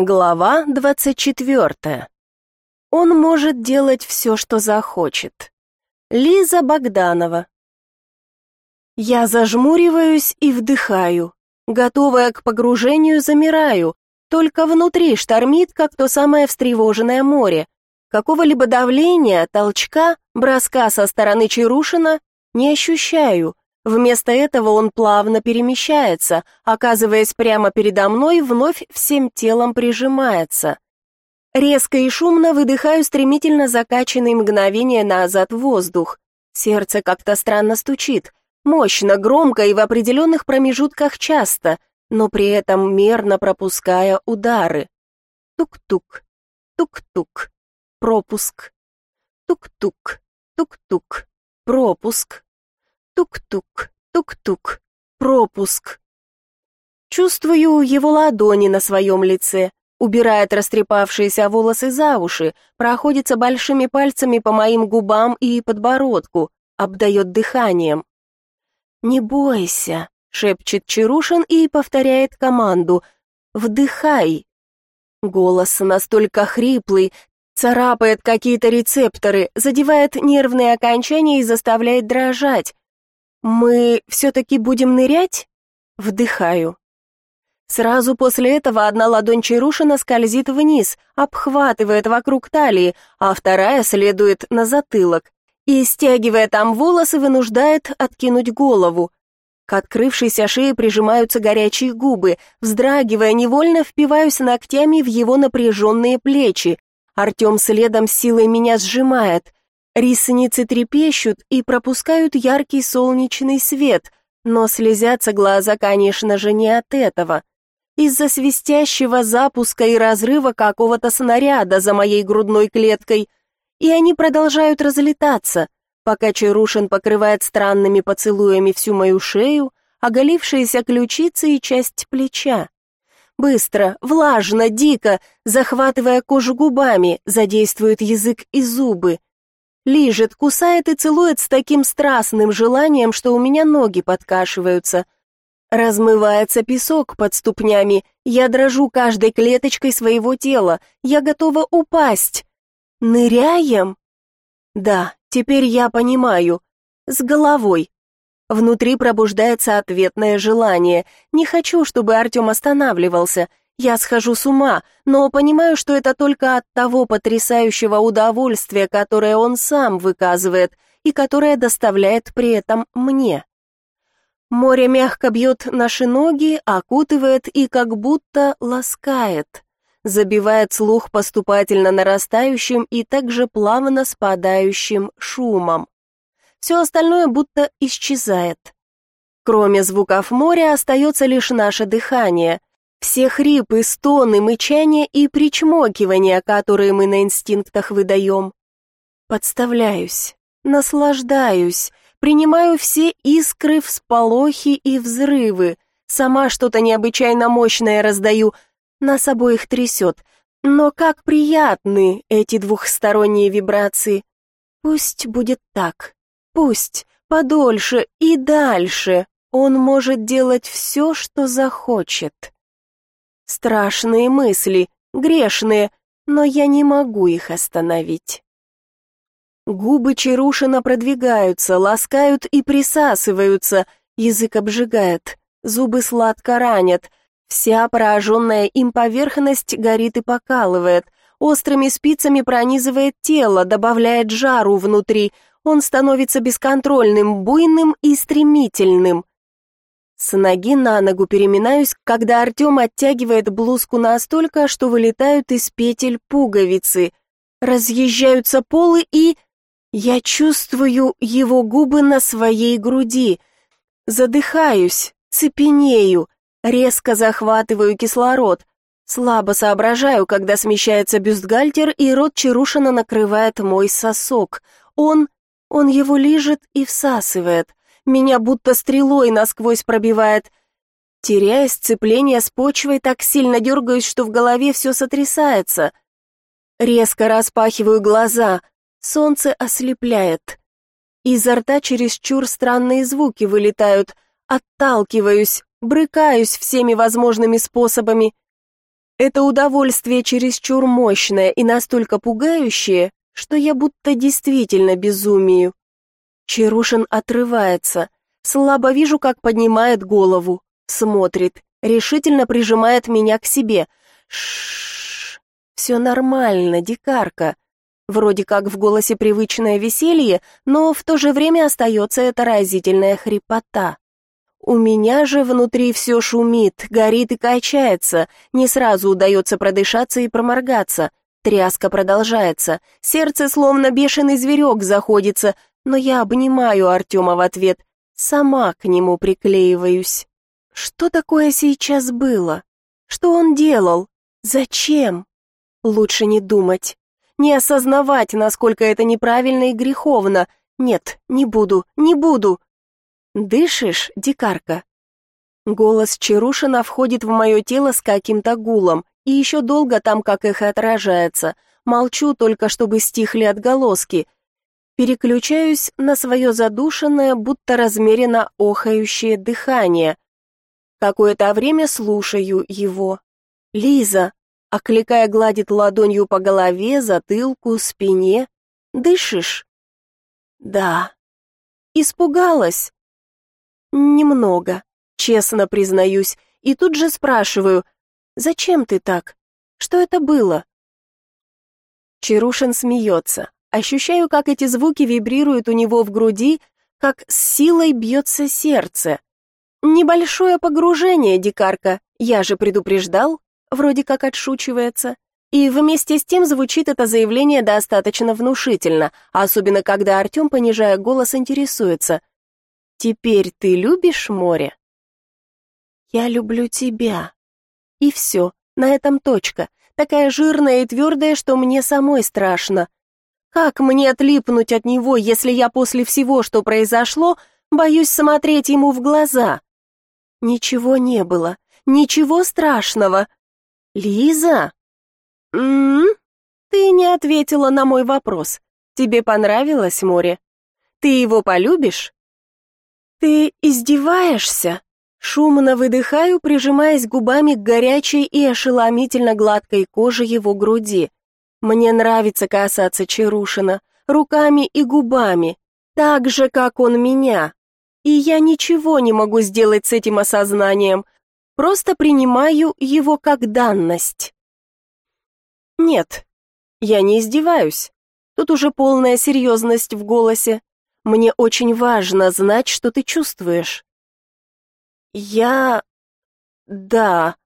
Глава 24. Он может делать все, что захочет. Лиза Богданова. Я зажмуриваюсь и вдыхаю. Готовая к погружению, замираю. Только внутри штормит, как то самое встревоженное море. Какого-либо давления, толчка, броска со стороны Чарушина не ощущаю. Вместо этого он плавно перемещается, оказываясь прямо передо мной, вновь всем телом прижимается. Резко и шумно выдыхаю стремительно закачанный мгновение назад воздух. Сердце как-то странно стучит, мощно, громко и в определенных промежутках часто, но при этом мерно пропуская удары. Тук-тук, тук-тук, пропуск. Тук-тук, тук-тук, пропуск. Тук-тук, тук-тук, пропуск. Чувствую его ладони на своем лице, убирает растрепавшиеся волосы за уши, проходится большими пальцами по моим губам и подбородку, обдает дыханием. «Не бойся», — шепчет Чарушин и повторяет команду «Вдыхай». Голос настолько хриплый, царапает какие-то рецепторы, задевает нервные окончания и заставляет дрожать. «Мы все-таки будем нырять?» Вдыхаю. Сразу после этого одна ладонь Чарушина скользит вниз, обхватывает вокруг талии, а вторая следует на затылок и, стягивая там волосы, вынуждает откинуть голову. К открывшейся шее прижимаются горячие губы, вздрагивая, невольно впиваюсь ногтями в его напряженные плечи. Артем следом силой меня сжимает. Ресницы трепещут и пропускают яркий солнечный свет, но слезятся глаза, конечно же, не от этого. Из-за свистящего запуска и разрыва какого-то снаряда за моей грудной клеткой. И они продолжают разлетаться, пока Чарушин покрывает странными поцелуями всю мою шею, оголившиеся ключицы и часть плеча. Быстро, влажно, дико, захватывая кожу губами, задействует язык и зубы, Лижет, кусает и целует с таким страстным желанием, что у меня ноги подкашиваются. Размывается песок под ступнями, я дрожу каждой клеточкой своего тела, я готова упасть. Ныряем? Да, теперь я понимаю. С головой. Внутри пробуждается ответное желание. Не хочу, чтобы Артем останавливался. Я схожу с ума, но понимаю, что это только от того потрясающего удовольствия, которое он сам выказывает и которое доставляет при этом мне. Море мягко бьет наши ноги, окутывает и как будто ласкает, забивает слух поступательно нарастающим и также плавно спадающим шумом. Все остальное будто исчезает. Кроме звуков моря остается лишь наше дыхание — все хрипы, стоны, мычания и причмокивания, которые мы на инстинктах выдаем. Подставляюсь, наслаждаюсь, принимаю все искры, всполохи и взрывы. Сама что-то необычайно мощное раздаю, нас обоих трясет. Но как приятны эти двухсторонние вибрации. Пусть будет так, пусть, подольше и дальше. Он может делать все, что захочет. Страшные мысли, грешные, но я не могу их остановить. Губы Чарушина продвигаются, ласкают и присасываются, язык обжигает, зубы сладко ранят, вся пораженная им поверхность горит и покалывает, острыми спицами пронизывает тело, добавляет жару внутри, он становится бесконтрольным, буйным и стремительным. С ноги на ногу переминаюсь, когда Артем оттягивает блузку настолько, что вылетают из петель пуговицы. Разъезжаются полы и... Я чувствую его губы на своей груди. Задыхаюсь, цепенею, резко захватываю кислород. Слабо соображаю, когда смещается бюстгальтер, и рот Чарушина накрывает мой сосок. Он... он его лижет и всасывает. Меня будто стрелой насквозь пробивает. Теряя сцепление с почвой, так сильно дергаюсь, что в голове все сотрясается. Резко распахиваю глаза. Солнце ослепляет. Изо рта чересчур странные звуки вылетают. Отталкиваюсь, брыкаюсь всеми возможными способами. Это удовольствие чересчур мощное и настолько пугающее, что я будто действительно безумию. Чарушин отрывается. Слабо вижу, как поднимает голову, смотрит, решительно прижимает меня к себе. Шш. Все нормально, дикарка. Вроде как в голосе привычное веселье, но в то же время остается эта разительная хрипота. У меня же внутри все шумит, горит и качается, не сразу удается продышаться и проморгаться. Тряска продолжается, сердце словно бешеный зверек заходится, но я обнимаю Артема в ответ, сама к нему приклеиваюсь. Что такое сейчас было? Что он делал? Зачем? Лучше не думать, не осознавать, насколько это неправильно и греховно. Нет, не буду, не буду. «Дышишь, дикарка?» Голос Чарушина входит в мое тело с каким-то гулом, и еще долго там как их отражается. Молчу только, чтобы стихли отголоски. Переключаюсь на свое задушенное, будто размеренно охающее дыхание. Какое-то время слушаю его. «Лиза!» — окликая, гладит ладонью по голове, затылку, спине. «Дышишь?» «Да». «Испугалась?» Немного, честно признаюсь, и тут же спрашиваю, «Зачем ты так? Что это было?» Чарушин смеется. Ощущаю, как эти звуки вибрируют у него в груди, как с силой бьется сердце. Небольшое погружение, дикарка, я же предупреждал, вроде как отшучивается. И вместе с тем звучит это заявление достаточно внушительно, особенно когда Артем, понижая голос, интересуется. Теперь ты любишь море? Я люблю тебя. И все, на этом точка. Такая жирная и твердая, что мне самой страшно. Как мне отлипнуть от него, если я после всего, что произошло, боюсь смотреть ему в глаза? Ничего не было, ничего страшного. Лиза? М, -м, ты не ответила на мой вопрос. Тебе понравилось море? Ты его полюбишь? «Ты издеваешься?» Шумно выдыхаю, прижимаясь губами к горячей и ошеломительно гладкой коже его груди. Мне нравится касаться Чарушина, руками и губами, так же, как он меня. И я ничего не могу сделать с этим осознанием, просто принимаю его как данность. Нет, я не издеваюсь. Тут уже полная серьезность в голосе. Мне очень важно знать, что ты чувствуешь. Я... Да.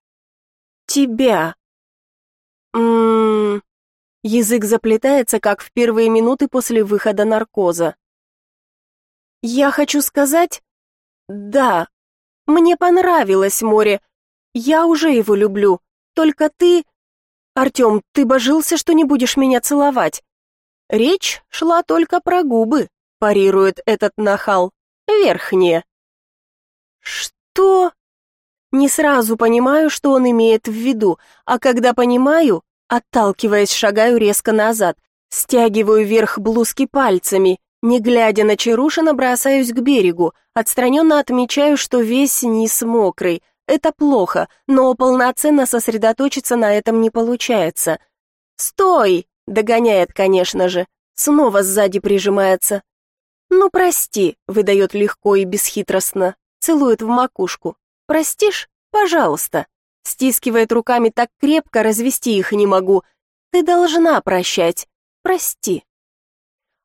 Тебя. Ммм... Язык заплетается, как в первые минуты после выхода наркоза. Я хочу сказать... Да. Мне понравилось море. Я уже его люблю. Только ты... Артем, ты божился, что не будешь меня целовать. Речь шла только про губы парирует этот нахал. Верхнее. Что? Не сразу понимаю, что он имеет в виду, а когда понимаю, отталкиваясь, шагаю резко назад, стягиваю вверх блузки пальцами, не глядя на Чарушина, бросаюсь к берегу, отстраненно отмечаю, что весь низ мокрый. Это плохо, но полноценно сосредоточиться на этом не получается. «Стой!» — догоняет, конечно же. Снова сзади прижимается. «Ну, прости», — выдает легко и бесхитростно, целует в макушку. «Простишь? Пожалуйста». Стискивает руками так крепко, развести их не могу. «Ты должна прощать. Прости».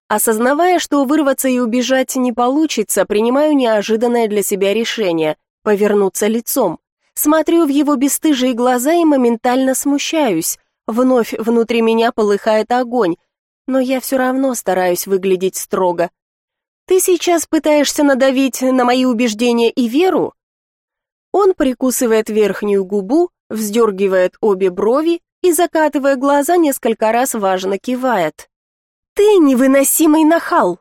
Осознавая, что вырваться и убежать не получится, принимаю неожиданное для себя решение — повернуться лицом. Смотрю в его бесстыжие глаза и моментально смущаюсь. Вновь внутри меня полыхает огонь, но я все равно стараюсь выглядеть строго. Ты сейчас пытаешься надавить на мои убеждения и веру? Он прикусывает верхнюю губу, вздергивает обе брови и, закатывая глаза, несколько раз важно кивает. Ты невыносимый нахал.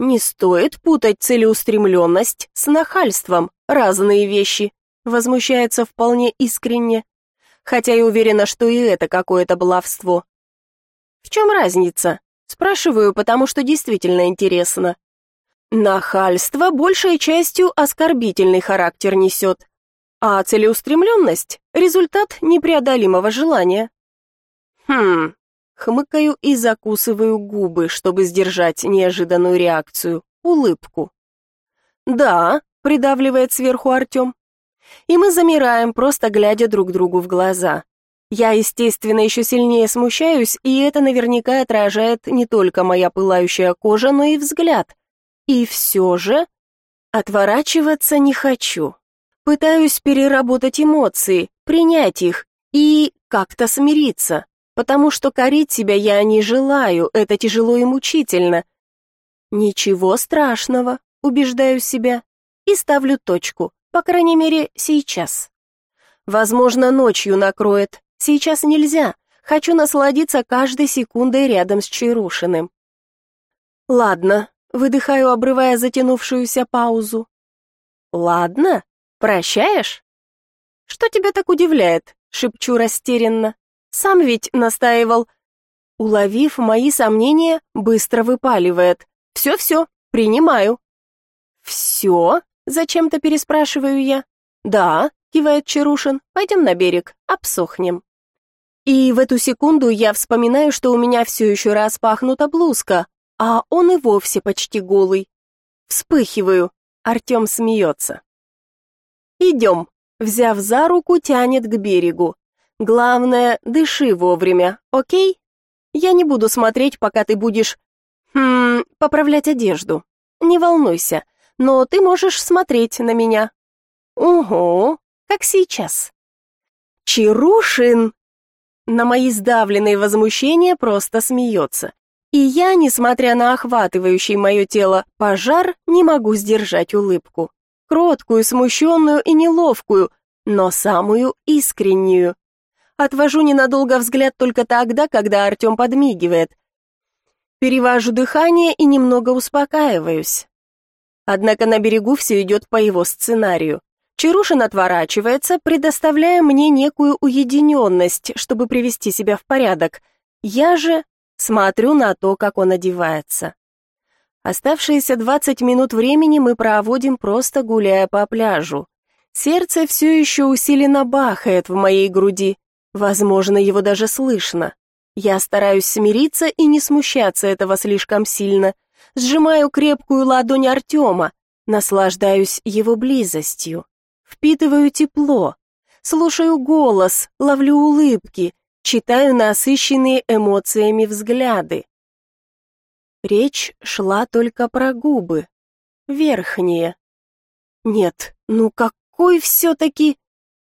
Не стоит путать целеустремленность с нахальством, разные вещи. Возмущается вполне искренне, хотя и уверена, что и это какое-то баловство. В чем разница? Спрашиваю, потому что действительно интересно. Нахальство большей частью оскорбительный характер несет. А целеустремленность — результат непреодолимого желания. Хм, хмыкаю и закусываю губы, чтобы сдержать неожиданную реакцию, улыбку. Да, придавливает сверху Артем. И мы замираем, просто глядя друг другу в глаза. Я, естественно, еще сильнее смущаюсь, и это наверняка отражает не только моя пылающая кожа, но и взгляд. И все же отворачиваться не хочу. Пытаюсь переработать эмоции, принять их и как-то смириться, потому что корить себя я не желаю, это тяжело и мучительно. Ничего страшного, убеждаю себя, и ставлю точку, по крайней мере, сейчас. Возможно, ночью накроет, Сейчас нельзя. Хочу насладиться каждой секундой рядом с Чарушиным. Ладно, выдыхаю, обрывая затянувшуюся паузу. Ладно, прощаешь? Что тебя так удивляет? шепчу растерянно. Сам ведь настаивал. Уловив мои сомнения, быстро выпаливает. Все-все, принимаю. Все? Зачем-то переспрашиваю я. Да, кивает Чарушин. Пойдем на берег, обсохнем. И в эту секунду я вспоминаю, что у меня все еще распахнута блузка, а он и вовсе почти голый. Вспыхиваю. Артем смеется. «Идем», — взяв за руку, тянет к берегу. «Главное, дыши вовремя, окей? Я не буду смотреть, пока ты будешь... Хм, поправлять одежду. Не волнуйся, но ты можешь смотреть на меня». «Угу, как сейчас». «Чарушин!» На мои сдавленные возмущения просто смеется. И я, несмотря на охватывающий мое тело пожар, не могу сдержать улыбку. Кроткую, смущенную и неловкую, но самую искреннюю. Отвожу ненадолго взгляд только тогда, когда Артем подмигивает. Перевожу дыхание и немного успокаиваюсь. Однако на берегу все идет по его сценарию. Чарушин отворачивается, предоставляя мне некую уединенность, чтобы привести себя в порядок. Я же смотрю на то, как он одевается. Оставшиеся 20 минут времени мы проводим просто гуляя по пляжу. Сердце все еще усиленно бахает в моей груди. Возможно, его даже слышно. Я стараюсь смириться и не смущаться этого слишком сильно. Сжимаю крепкую ладонь Артема, наслаждаюсь его близостью. Впитываю тепло, слушаю голос, ловлю улыбки, читаю насыщенные эмоциями взгляды. Речь шла только про губы, верхние. Нет, ну какой все-таки...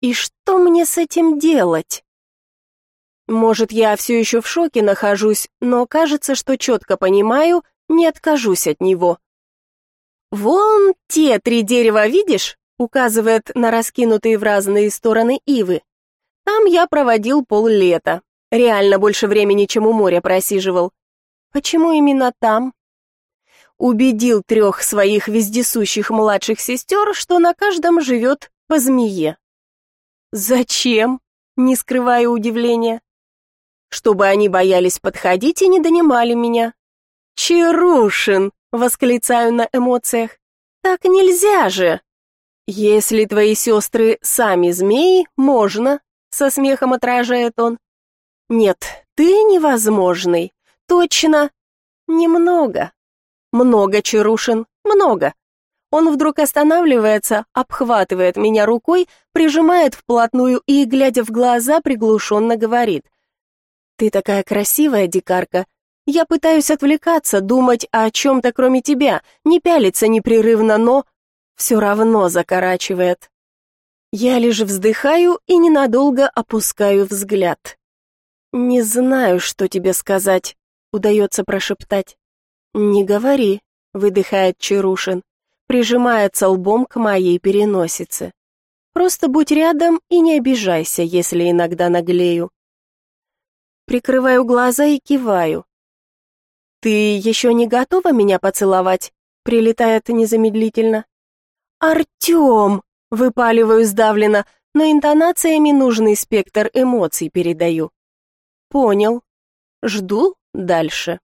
И что мне с этим делать? Может, я все еще в шоке нахожусь, но кажется, что четко понимаю, не откажусь от него. Вон те три дерева, видишь? указывает на раскинутые в разные стороны ивы. Там я проводил поллета. Реально больше времени, чем у моря просиживал. Почему именно там? Убедил трех своих вездесущих младших сестер, что на каждом живет по змее. Зачем? Не скрывая удивления. Чтобы они боялись подходить и не донимали меня. Чарушин, восклицаю на эмоциях. Так нельзя же. «Если твои сестры сами змеи, можно», — со смехом отражает он. «Нет, ты невозможный. Точно. Немного. Много, Чарушин, много». Он вдруг останавливается, обхватывает меня рукой, прижимает вплотную и, глядя в глаза, приглушенно говорит. «Ты такая красивая, дикарка. Я пытаюсь отвлекаться, думать о чем-то кроме тебя, не пялиться непрерывно, но все равно закорачивает. Я лишь вздыхаю и ненадолго опускаю взгляд. «Не знаю, что тебе сказать», — удается прошептать. «Не говори», — выдыхает Чарушин, прижимается лбом к моей переносице. «Просто будь рядом и не обижайся, если иногда наглею». Прикрываю глаза и киваю. «Ты еще не готова меня поцеловать?» — прилетает незамедлительно. «Артем!» — выпаливаю сдавленно, но интонациями нужный спектр эмоций передаю. «Понял. Жду дальше».